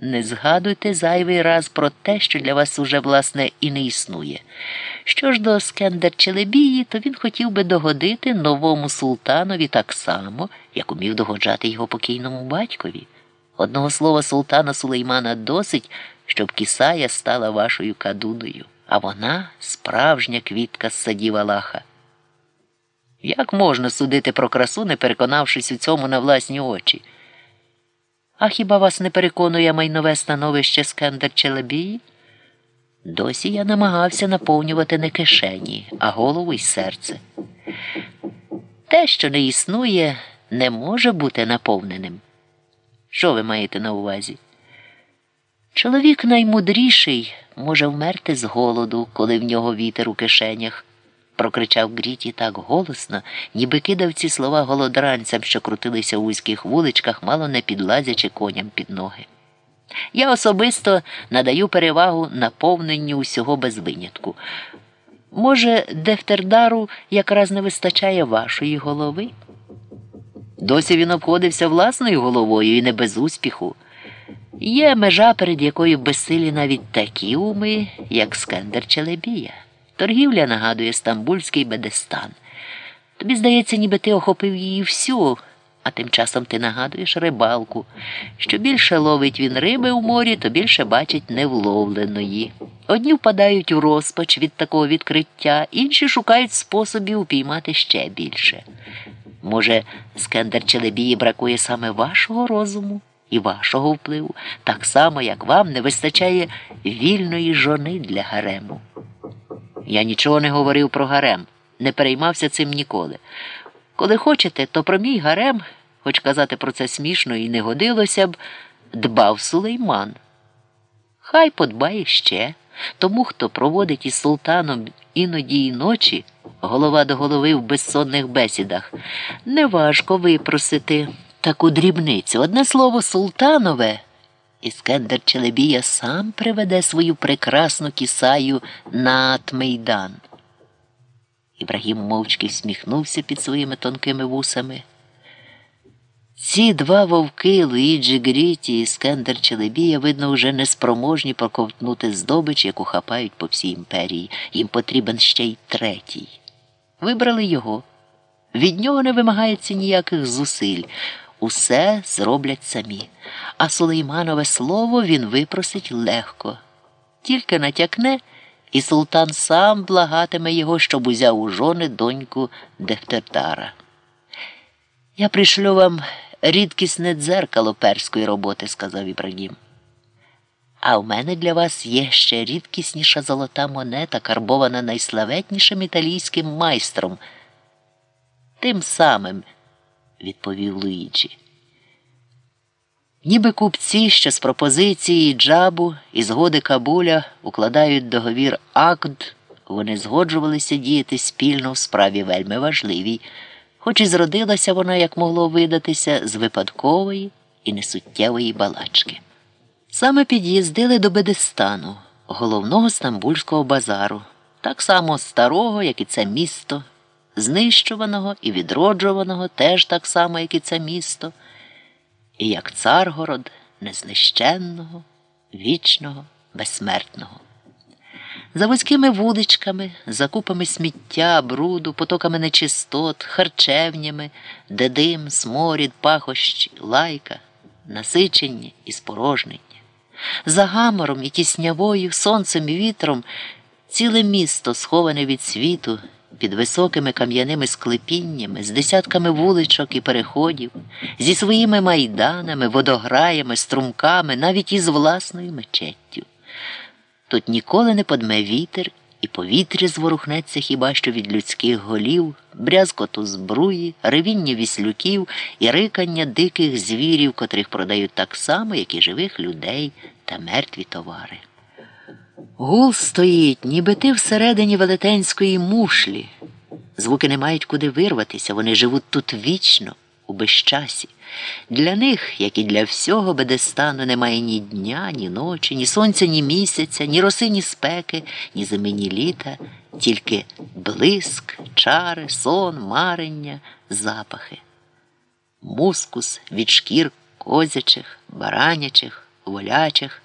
Не згадуйте зайвий раз про те, що для вас уже, власне, і не існує. Що ж до Скендер Челебії, то він хотів би догодити новому султанові так само, як умів догоджати його покійному батькові. Одного слова султана Сулеймана досить, щоб кісая стала вашою кадуною, а вона справжня квітка з садів Аллаха. Як можна судити про красу, не переконавшись у цьому на власні очі? А хіба вас не переконує майнове становище Скендер Челебії? Досі я намагався наповнювати не кишені, а голову й серце. Те, що не існує, не може бути наповненим. Що ви маєте на увазі? Чоловік наймудріший може вмерти з голоду, коли в нього вітер у кишенях, прокричав Гріті так голосно, ніби кидав ці слова голодранцям, що крутилися в вузьких вуличках, мало не підлазячи коням під ноги. Я особисто надаю перевагу наповненню усього без винятку. Може, Дефтердару якраз не вистачає вашої голови? Досі він обходився власною головою і не без успіху. Є межа, перед якою безсилі навіть такі уми, як Скендер Челебія. Торгівля нагадує стамбульський бедестан. Тобі здається, ніби ти охопив її всю, а тим часом ти нагадуєш рибалку. Що більше ловить він риби у морі, то більше бачить невловленої. Одні впадають у розпач від такого відкриття, інші шукають способів упіймати ще більше. Може, Скендер Челебії бракує саме вашого розуму і вашого впливу, так само, як вам не вистачає вільної жони для гарему. Я нічого не говорив про гарем, не переймався цим ніколи. Коли хочете, то про мій гарем, хоч казати про це смішно і не годилося б, дбав сулейман. Хай подбає ще, тому, хто проводить із султаном іноді й ночі, голова до голови в безсонних бесідах, неважко випросити таку дрібницю. Одне слово, султанове. Іскендер Челебія сам приведе свою прекрасну кісаю на Атмейдан. Ібрагім мовчки всміхнувся під своїми тонкими вусами. Ці два вовки Луїджі Гріті й Іскендер Челебія, видно, вже неспроможні проковтнути здобич, яку хапають по всій імперії. Їм потрібен ще й третій. Вибрали його. Від нього не вимагається ніяких зусиль. Усе зроблять самі. А Сулейманове слово він випросить легко. Тільки натякне, і султан сам благатиме його, щоб узяв у жони доньку Дефтертара. Я пришлю вам рідкісне дзеркало перської роботи, сказав Ібрагім. А в мене для вас є ще рідкісніша золота монета, карбована найславетнішим італійським майстром. Тим самим, відповів Луїджі. Ніби купці, що з пропозиції джабу і згоди Кабуля укладають договір акт, вони згоджувалися діяти спільно в справі вельми важливій, хоч і зродилася вона, як могло видатися, з випадкової і несуттєвої балачки. Саме під'їздили до Бедестану, головного стамбульського базару, так само старого, як і це місто, знищуваного і відроджуваного теж так само, як і це місто і як царгород незнищенного, вічного, безсмертного. За вузькими вуличками, закупами сміття, бруду, потоками нечистот, харчевнями, де дим, сморід, пахощі, лайка, насичення і спорожнення. За гамором і тіснявою, сонцем і вітром ціле місто сховане від світу під високими кам'яними склепіннями, з десятками вуличок і переходів, зі своїми майданами, водограями, струмками, навіть із власною мечеттю. Тут ніколи не подме вітер, і повітря зворухнеться хіба що від людських голів, брязкоту збруї, ревіння віслюків і рикання диких звірів, котрих продають так само, як і живих людей та мертві товари. Гул стоїть, ніби ти всередині велетенської мушлі. Звуки не мають куди вирватися, вони живуть тут вічно, у безчасі. Для них, як і для всього Бедестану, немає ні дня, ні ночі, ні сонця, ні місяця, ні роси, ні спеки, ні зими, ні літа, тільки блиск, чари, сон, марення, запахи. Мускус від шкір козячих, баранячих волячих.